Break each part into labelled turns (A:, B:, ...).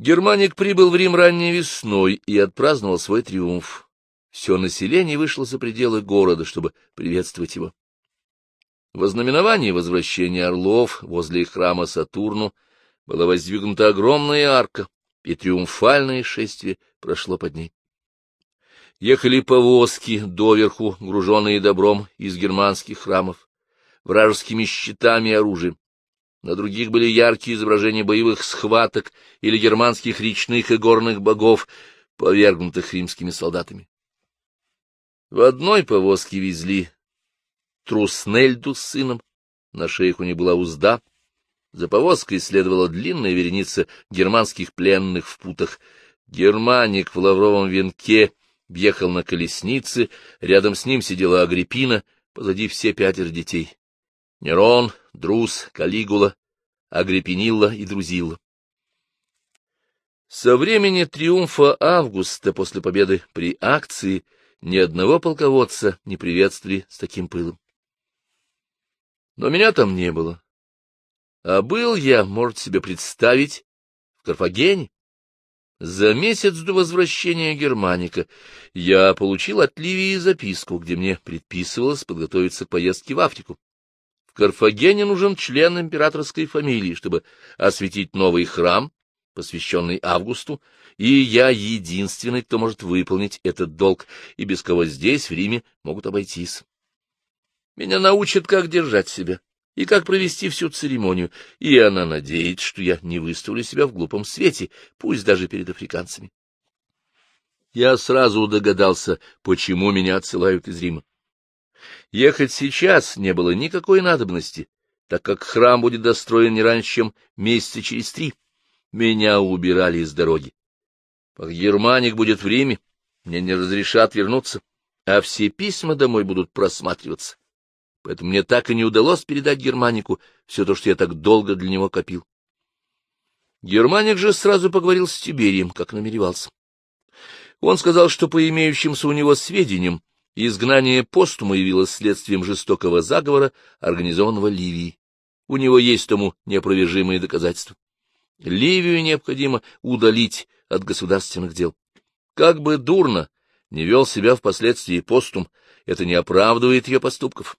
A: Германик прибыл в Рим ранней весной и отпраздновал свой триумф. Все население вышло за пределы города, чтобы приветствовать его. В ознаменовании возвращения орлов возле храма Сатурну была воздвигнута огромная арка, и триумфальное шествие прошло под ней. Ехали повозки, доверху груженные добром из германских храмов, вражескими щитами и оружием. На других были яркие изображения боевых схваток или германских речных и горных богов, повергнутых римскими солдатами. В одной повозке везли Труснельду с сыном, на шеях у них была узда, за повозкой следовала длинная вереница германских пленных в путах. Германик в лавровом венке въехал на колеснице, рядом с ним сидела Агриппина, позади все пятеро детей. Нерон, Друз, Калигула, Агриппинилла и Друзилла. Со времени триумфа Августа после победы при акции ни одного полководца не приветствовали с таким пылом. Но меня там не было. А был я, может себе представить, в Карфагене. За месяц до возвращения Германика я получил от Ливии записку, где мне предписывалось подготовиться к поездке в Африку. В Карфагене нужен член императорской фамилии, чтобы осветить новый храм, посвященный Августу, и я единственный, кто может выполнить этот долг, и без кого здесь, в Риме, могут обойтись. Меня научат, как держать себя и как провести всю церемонию, и она надеется, что я не выставлю себя в глупом свете, пусть даже перед африканцами. Я сразу догадался, почему меня отсылают из Рима. Ехать сейчас не было никакой надобности, так как храм будет достроен не раньше, чем месяца через три. Меня убирали из дороги. Пока Германик будет в Риме, мне не разрешат вернуться, а все письма домой будут просматриваться поэтому мне так и не удалось передать Германику все то, что я так долго для него копил. Германик же сразу поговорил с Тиберием, как намеревался. Он сказал, что по имеющимся у него сведениям изгнание постума явилось следствием жестокого заговора, организованного Ливией. У него есть тому неопровержимые доказательства. Ливию необходимо удалить от государственных дел. Как бы дурно не вел себя впоследствии постум, это не оправдывает ее поступков.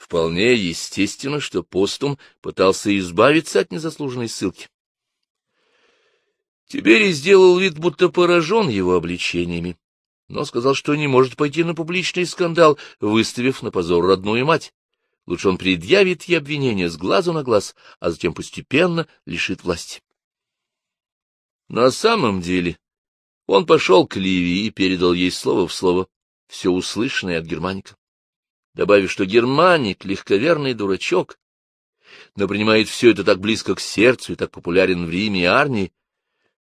A: Вполне естественно, что Постум пытался избавиться от незаслуженной ссылки. Тиберий сделал вид, будто поражен его обличениями, но сказал, что не может пойти на публичный скандал, выставив на позор родную мать. Лучше он предъявит ей обвинение с глазу на глаз, а затем постепенно лишит власти. На самом деле он пошел к Ливии и передал ей слово в слово все услышанное от Германика добавив, что германик — легковерный дурачок, но принимает все это так близко к сердцу и так популярен в Риме и армии,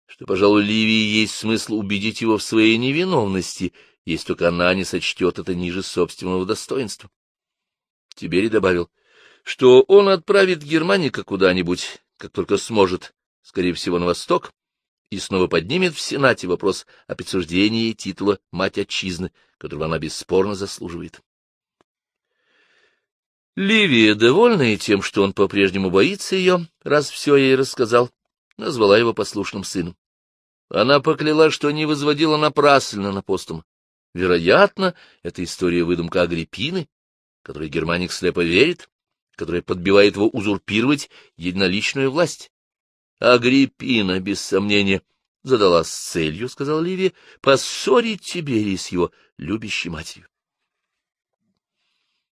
A: что, пожалуй, Ливии есть смысл убедить его в своей невиновности, если только она не сочтет это ниже собственного достоинства. Тибери добавил, что он отправит Германика куда-нибудь, как только сможет, скорее всего, на восток, и снова поднимет в Сенате вопрос о присуждении титула «Мать Отчизны», которого она бесспорно заслуживает. Ливия, довольная тем, что он по-прежнему боится ее, раз все ей рассказал, назвала его послушным сыном. Она поклялась, что не возводила напрасленно на постум. Вероятно, это история выдумка Агриппины, которой германик слепо верит, которая подбивает его узурпировать единоличную власть. Агриппина, без сомнения, задалась целью, — сказала Ливия, — поссорить Тиберий с его любящей матерью.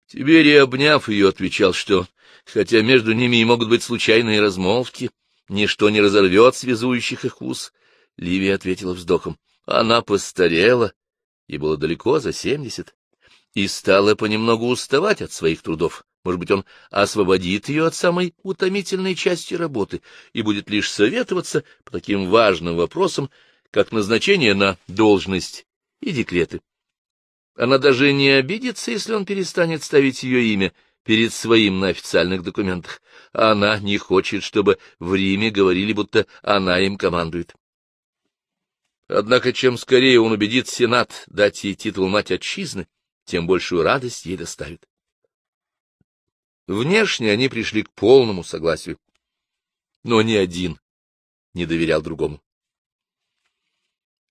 A: Тиберий, обняв ее, отвечал, что, хотя между ними и могут быть случайные размолвки, ничто не разорвет связующих их уз. Ливия ответила вздохом. Она постарела, ей было далеко за семьдесят, и стала понемногу уставать от своих трудов. Может быть, он освободит ее от самой утомительной части работы и будет лишь советоваться по таким важным вопросам, как назначение на должность и декреты. Она даже не обидится, если он перестанет ставить ее имя перед своим на официальных документах. Она не хочет, чтобы в Риме говорили, будто она им командует. Однако, чем скорее он убедит Сенат дать ей титул мать отчизны, тем большую радость ей доставит. Внешне они пришли к полному согласию. Но ни один не доверял другому.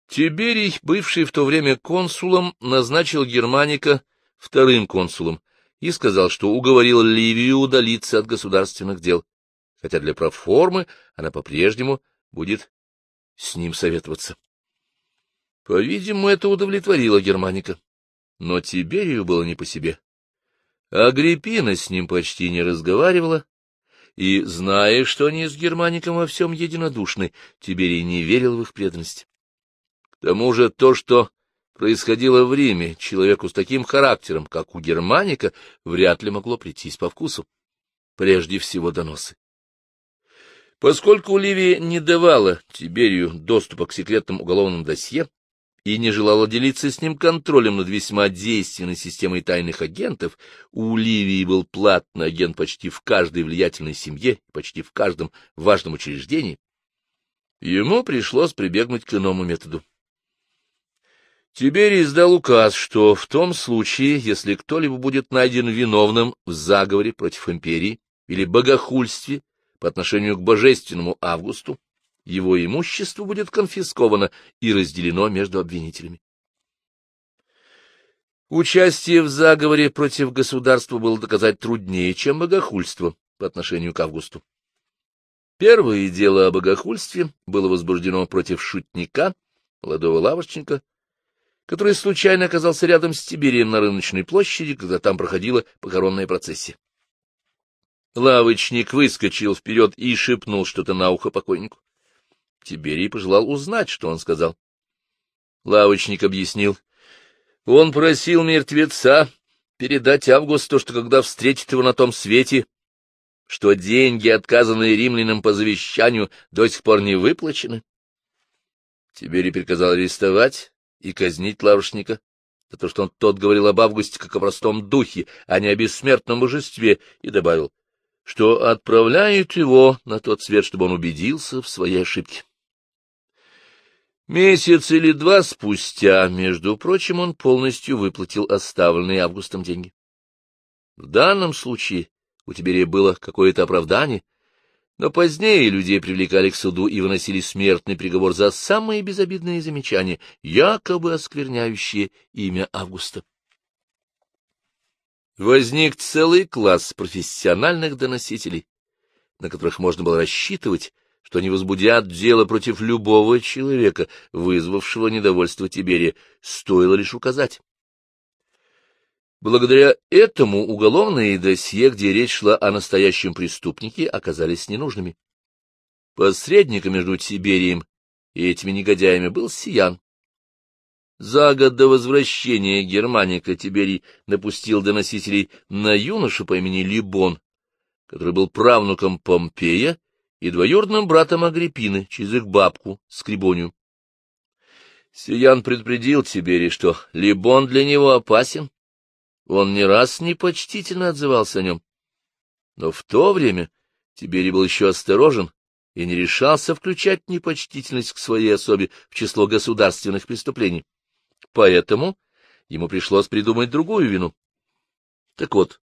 A: Тиберий, бывший в то время консулом, назначил Германика вторым консулом и сказал, что уговорил Ливию удалиться от государственных дел, хотя для проформы она по-прежнему будет с ним советоваться. По-видимому, это удовлетворило Германика, но Тиберию было не по себе. Агриппина с ним почти не разговаривала, и, зная, что они с Германиком во всем единодушны, Тиберий не верил в их преданность. К тому же то, что происходило в Риме, человеку с таким характером, как у Германика, вряд ли могло прийтись по вкусу. Прежде всего доносы. Поскольку Ливия не давала Тиберию доступа к секретным уголовным досье и не желала делиться с ним контролем над весьма действенной системой тайных агентов, у Ливии был платный агент почти в каждой влиятельной семье, почти в каждом важном учреждении, ему пришлось прибегнуть к иному методу. Тиберий издал указ, что в том случае, если кто-либо будет найден виновным в заговоре против империи или богохульстве по отношению к божественному Августу, его имущество будет конфисковано и разделено между обвинителями. Участие в заговоре против государства было доказать труднее, чем богохульство по отношению к Августу. Первое дело о богохульстве было возбуждено против шутника, молодого лавочника, который случайно оказался рядом с Тиберием на рыночной площади, когда там проходила похоронная процессия. Лавочник выскочил вперед и шепнул что-то на ухо покойнику. Тиберий пожелал узнать, что он сказал. Лавочник объяснил. Он просил мертвеца передать Августу, что когда встретит его на том свете, что деньги, отказанные римлянам по завещанию, до сих пор не выплачены. Тиберий приказал арестовать и казнить лавочника за то, что он тот говорил об Августе как о простом духе, а не о бессмертном божестве, и добавил, что отправляет его на тот свет, чтобы он убедился в своей ошибке. Месяц или два спустя, между прочим, он полностью выплатил оставленные Августом деньги. В данном случае у Тиберия было какое-то оправдание, но позднее людей привлекали к суду и выносили смертный приговор за самые безобидные замечания, якобы оскверняющие имя Августа. Возник целый класс профессиональных доносителей, на которых можно было рассчитывать, что они возбудят дело против любого человека, вызвавшего недовольство Тиберия, стоило лишь указать. Благодаря этому уголовные досье, где речь шла о настоящем преступнике, оказались ненужными. Посредником между Тиберием и этими негодяями был Сиян. За год до возвращения Германика Тиберий напустил доносителей на юношу по имени Либон, который был правнуком Помпея и двоюродным братом Агриппины через их бабку Скрибонию. Сиян предупредил Тиберий, что Либон для него опасен, он не раз непочтительно отзывался о нем. Но в то время Тиберий был еще осторожен и не решался включать непочтительность к своей особе в число государственных преступлений. Поэтому ему пришлось придумать другую вину. Так вот,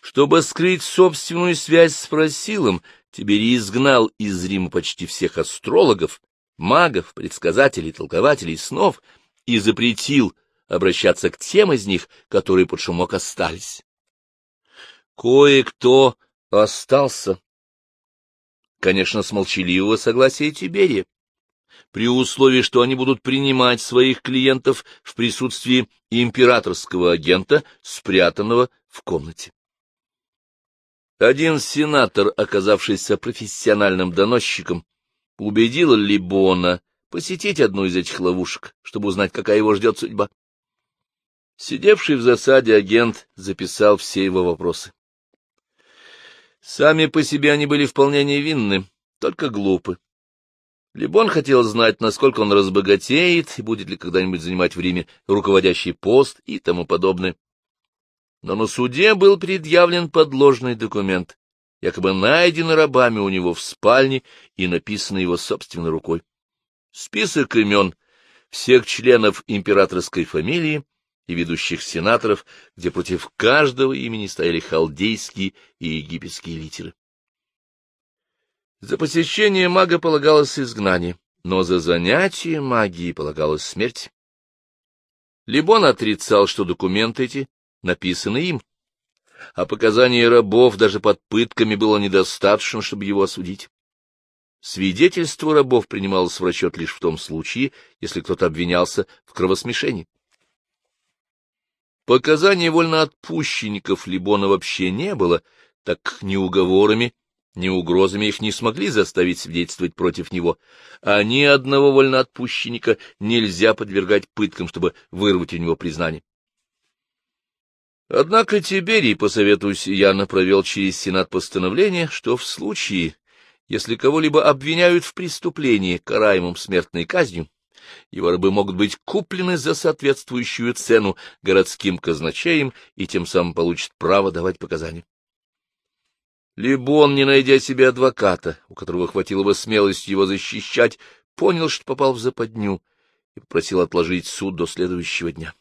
A: чтобы скрыть собственную связь с Просилом, Тиберий изгнал из Рима почти всех астрологов, магов, предсказателей, толкователей снов и запретил обращаться к тем из них, которые под шумок остались. Кое-кто остался, конечно, с молчаливого согласия Тиберия, при условии, что они будут принимать своих клиентов в присутствии императорского агента, спрятанного в комнате. Один сенатор, оказавшийся профессиональным доносчиком, убедил Либона посетить одну из этих ловушек, чтобы узнать, какая его ждет судьба. Сидевший в засаде агент записал все его вопросы. Сами по себе они были вполне невинны, только глупы. Либо он хотел знать, насколько он разбогатеет будет ли когда-нибудь занимать в Риме руководящий пост и тому подобное. Но на суде был предъявлен подложный документ, якобы найден рабами у него в спальне и написан его собственной рукой. Список имен всех членов императорской фамилии и ведущих сенаторов, где против каждого имени стояли халдейские и египетские литеры. За посещение мага полагалось изгнание, но за занятие магией полагалась смерть. Либон отрицал, что документы эти написаны им, а показания рабов даже под пытками было недостаточно, чтобы его осудить. Свидетельство рабов принималось в расчет лишь в том случае, если кто-то обвинялся в кровосмешении. Показаний вольноотпущенников Либона вообще не было, так ни уговорами, ни угрозами их не смогли заставить свидетельствовать против него, а ни одного вольноотпущенника нельзя подвергать пыткам, чтобы вырвать у него признание. Однако Тиберий, по совету Сияна, провел через Сенат постановление, что в случае, если кого-либо обвиняют в преступлении, караемом смертной казнью, его рабы могут быть куплены за соответствующую цену городским казначеем и тем самым получат право давать показания. Либо он, не найдя себе адвоката, у которого хватило бы смелости его защищать, понял, что попал в западню и попросил отложить суд до следующего дня.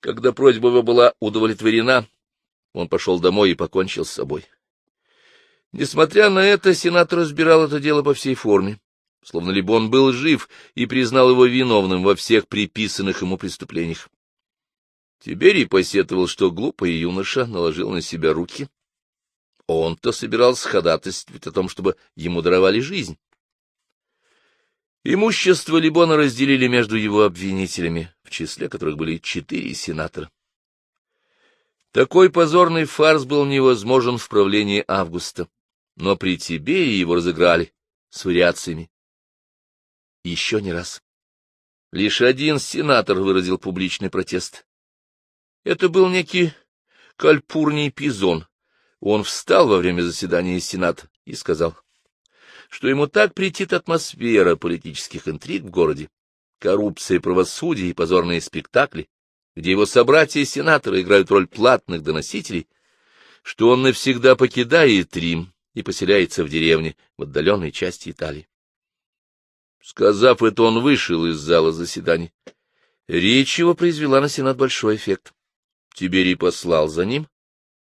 A: Когда просьба его была удовлетворена, он пошел домой и покончил с собой. Несмотря на это, сенатор разбирал это дело по всей форме словно либо он был жив и признал его виновным во всех приписанных ему преступлениях. Тиберий посетовал, что глупый юноша наложил на себя руки. Он-то собирался ходатайствовать о том, чтобы ему даровали жизнь. Имущество Либона разделили между его обвинителями, в числе которых были четыре сенатора. Такой позорный фарс был невозможен в правлении Августа, но при Тиберии его разыграли с вариациями еще не раз. Лишь один сенатор выразил публичный протест. Это был некий Кальпурний Пизон. Он встал во время заседания Сената и сказал, что ему так претит атмосфера политических интриг в городе, коррупция, правосудие и позорные спектакли, где его собратья-сенаторы играют роль платных доносителей, что он навсегда покидает Рим и поселяется в деревне в отдаленной части Италии. Сказав это, он вышел из зала заседаний. Речь его произвела на Сенат большой эффект. Тиберий послал за ним,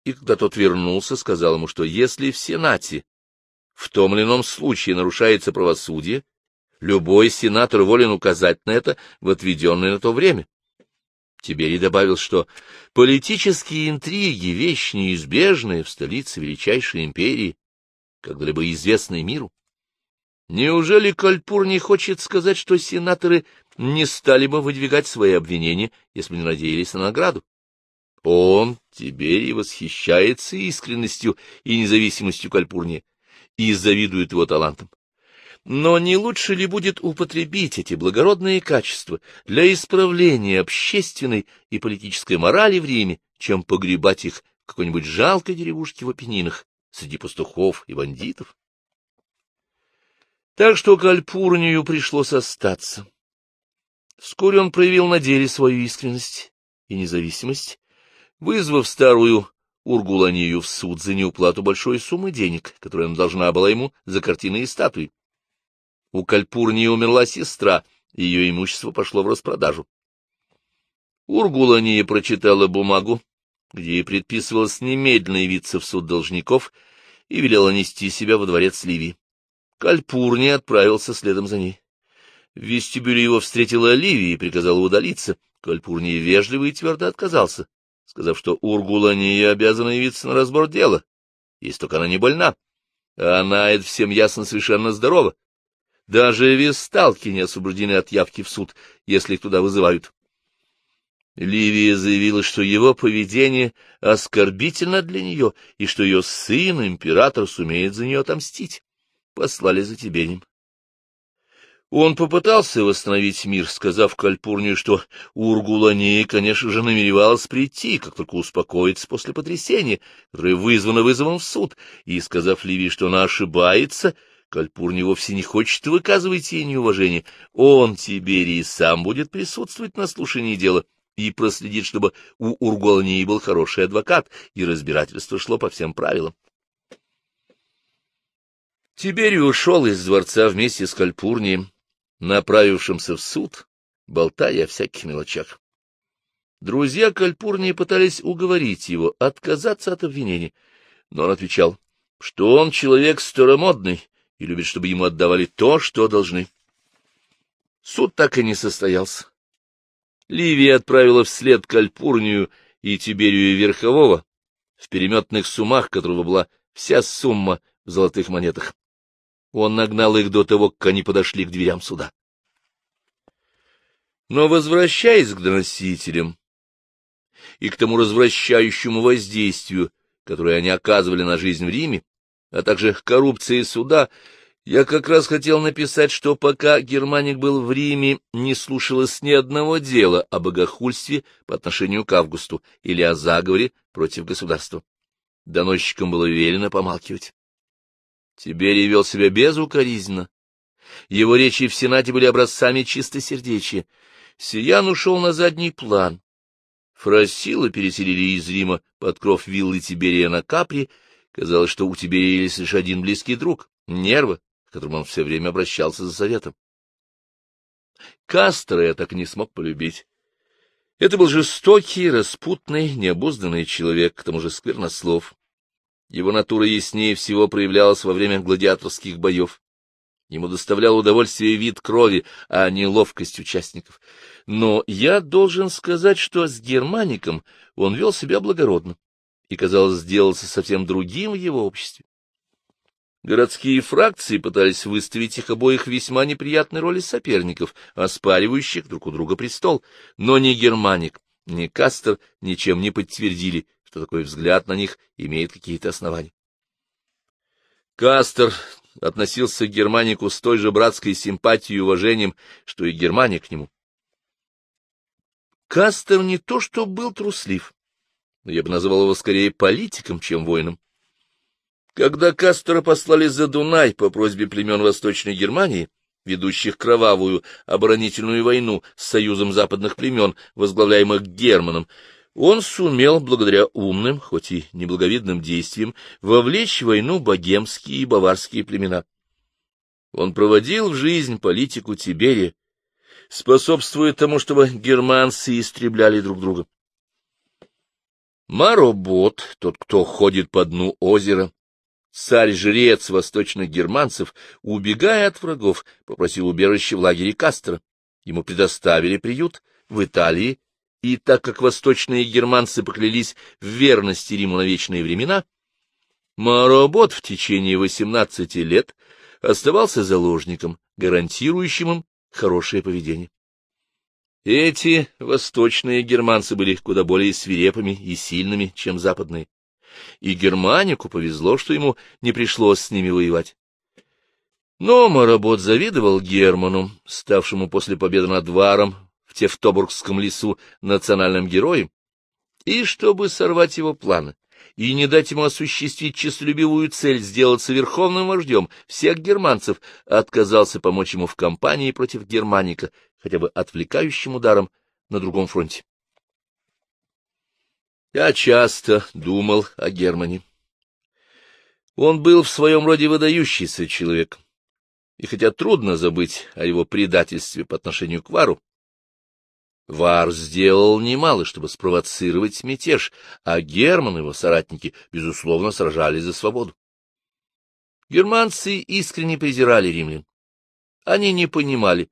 A: и когда тот вернулся, сказал ему, что если в Сенате в том или ином случае нарушается правосудие, любой сенатор волен указать на это в отведенное на то время. Тиберий добавил, что политические интриги — вещь неизбежная в столице величайшей империи, когда-либо известной миру. Неужели Кальпур не хочет сказать, что сенаторы не стали бы выдвигать свои обвинения, если бы не надеялись на награду? Он, Тиберий, восхищается искренностью и независимостью Кальпурния и завидует его талантам. Но не лучше ли будет употребить эти благородные качества для исправления общественной и политической морали в Риме, чем погребать их в какой-нибудь жалкой деревушке в Апеннинах среди пастухов и бандитов? Так что Кальпурнию пришлось остаться. Вскоре он проявил на деле свою искренность и независимость, вызвав старую Ургуланию в суд за неуплату большой суммы денег, которую она должна была ему за картины и статуи. У Кальпурнии умерла сестра, и ее имущество пошло в распродажу. Ургулания прочитала бумагу, где ей предписывалось немедленно явиться в суд должников, и велела нести себя во дворец Ливии. Кальпурни отправился следом за ней. В вестибюле его встретила Оливия и приказала удалиться. Кальпурни вежливо и твердо отказался, сказав, что Ургула не обязана явиться на разбор дела, если только она не больна. А она, это всем ясно, совершенно здорова. Даже весталки не освобождены от явки в суд, если их туда вызывают. Ливия заявила, что его поведение оскорбительно для нее, и что ее сын, император, сумеет за нее отомстить послали за Тибенем. Он попытался восстановить мир, сказав Кальпурнию, что Ургулания, конечно же, намеревалась прийти, как только успокоится после потрясения, которое вызвано вызовом в суд, и, сказав Ливии, что она ошибается, Кальпурний вовсе не хочет выказывать ей неуважение. Он, Тиберий, сам будет присутствовать на слушании дела и проследит, чтобы у Ургулании был хороший адвокат, и разбирательство шло по всем правилам. Тиберий ушел из дворца вместе с Кальпурнием, направившимся в суд, болтая о всяких мелочах. Друзья Кальпурния пытались уговорить его отказаться от обвинений, но он отвечал, что он человек старомодный и любит, чтобы ему отдавали то, что должны. Суд так и не состоялся. Ливия отправила вслед Кальпурнию и Тиберию Верхового, в переметных суммах которого была вся сумма в золотых монетах. Он нагнал их до того, как они подошли к дверям суда. Но, возвращаясь к доносителям и к тому развращающему воздействию, которое они оказывали на жизнь в Риме, а также к коррупции суда, я как раз хотел написать, что пока Германик был в Риме, не слушалось ни одного дела о богохульстве по отношению к Августу или о заговоре против государства. Доносчикам было велено помалкивать. Тиберий вел себя безукоризненно. Его речи в Сенате были образцами чистосердечия. Сиян ушел на задний план. Фросила переселили из Рима под кров виллы Тиберия на Капри. Казалось, что у Тиберия есть лишь один близкий друг — Нерва, к которому он все время обращался за советом. Кастера я так не смог полюбить. Это был жестокий, распутный, необузданный человек, к тому же сквернослов. Его натура яснее всего проявлялась во время гладиаторских боев. Ему доставлял удовольствие вид крови, а не ловкость участников. Но я должен сказать, что с германиком он вел себя благородно и, казалось, сделался совсем другим в его обществе. Городские фракции пытались выставить их обоих весьма неприятной роли соперников, оспаривающих друг у друга престол, но ни германик, ни Кастер ничем не подтвердили, что такой взгляд на них имеет какие-то основания. Кастер относился к Германику с той же братской симпатией и уважением, что и Германик к нему. Кастер не то что был труслив, но я бы назвал его скорее политиком, чем воином. Когда Кастера послали за Дунай по просьбе племен Восточной Германии, ведущих кровавую оборонительную войну с союзом западных племен, возглавляемых Германом, он сумел, благодаря умным, хоть и неблаговидным действиям, вовлечь в войну богемские и баварские племена. Он проводил в жизнь политику Тиберия, способствуя тому, чтобы германцы истребляли друг друга. Маробот, тот, кто ходит по дну озера, царь-жрец восточных германцев, убегая от врагов, попросил убежище в лагере Кастро. Ему предоставили приют в Италии и так как восточные германцы поклялись в верности Риму на вечные времена, Маробот в течение восемнадцати лет оставался заложником, гарантирующим им хорошее поведение. Эти восточные германцы были куда более свирепыми и сильными, чем западные, и Германику повезло, что ему не пришлось с ними воевать. Но Маработ завидовал Герману, ставшему после победы над Варом в Тевтобургском лесу национальным героем, и чтобы сорвать его планы и не дать ему осуществить честолюбивую цель сделаться верховным вождем всех германцев, отказался помочь ему в кампании против Германика, хотя бы отвлекающим ударом на другом фронте. Я часто думал о Германе. Он был в своем роде выдающийся человек, и хотя трудно забыть о его предательстве по отношению к Вару, Вар сделал немало, чтобы спровоцировать мятеж, а Герман и его соратники, безусловно, сражались за свободу. Германцы искренне презирали римлян. Они не понимали,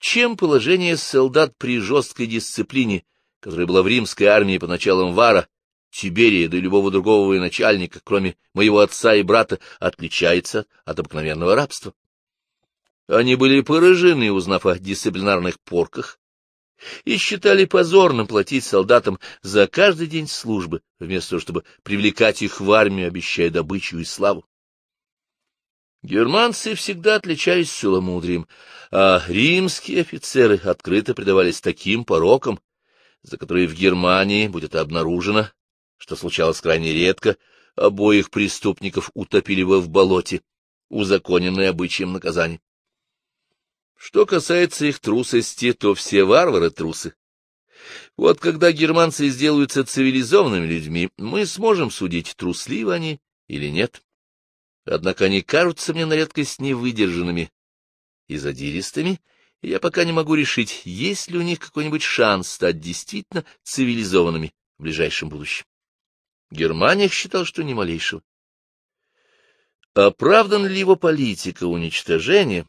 A: чем положение солдат при жесткой дисциплине, которая была в римской армии по началам Вара, Тиберия да любого другого военачальника, кроме моего отца и брата, отличается от обыкновенного рабства. Они были поражены, узнав о дисциплинарных порках, и считали позорным платить солдатам за каждый день службы, вместо того, чтобы привлекать их в армию, обещая добычу и славу. Германцы всегда отличались целомудрием, а римские офицеры открыто предавались таким порокам, за которые в Германии, будет обнаружено, что случалось крайне редко, обоих преступников утопили бы в болоте, узаконенное обычаем наказание. Что касается их трусости, то все варвары трусы. Вот когда германцы сделаются цивилизованными людьми, мы сможем судить, трусливы они или нет. Однако они кажутся мне на редкость невыдержанными и задиристыми, и я пока не могу решить, есть ли у них какой-нибудь шанс стать действительно цивилизованными в ближайшем будущем. Германия считал, что ни малейшего. Оправдан ли его политика уничтожения?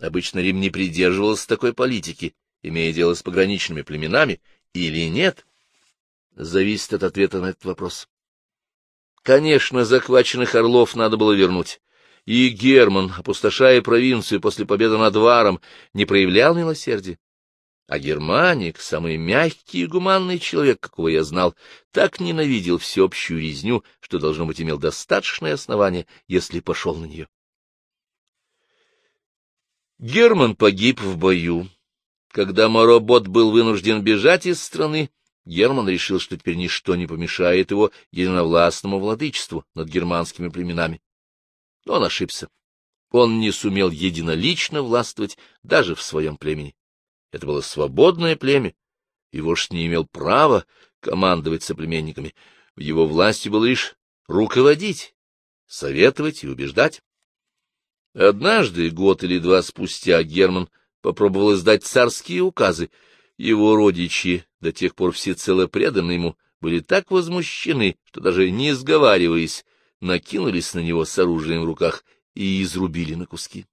A: Обычно Рим не придерживался такой политики, имея дело с пограничными племенами, или нет? Зависит от ответа на этот вопрос. Конечно, захваченных орлов надо было вернуть. И Герман, опустошая провинцию после победы над Варом, не проявлял милосердия. А Германик, самый мягкий и гуманный человек, какого я знал, так ненавидел всеобщую резню, что, должно быть, имел достаточное основание, если пошел на нее. Герман погиб в бою. Когда Моробот был вынужден бежать из страны, Герман решил, что теперь ничто не помешает его единовластному владычеству над германскими племенами. Но он ошибся. Он не сумел единолично властвовать даже в своем племени. Это было свободное племя, и вождь не имел права командовать соплеменниками. В его власти было лишь руководить, советовать и убеждать. Однажды, год или два спустя, Герман попробовал издать царские указы. Его родичи, до тех пор всецело преданные ему, были так возмущены, что даже не сговариваясь, накинулись на него с оружием в руках и изрубили на куски.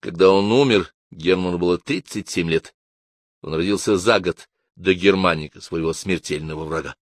A: Когда он умер, Герману было 37 лет. Он родился за год до Германика, своего смертельного врага.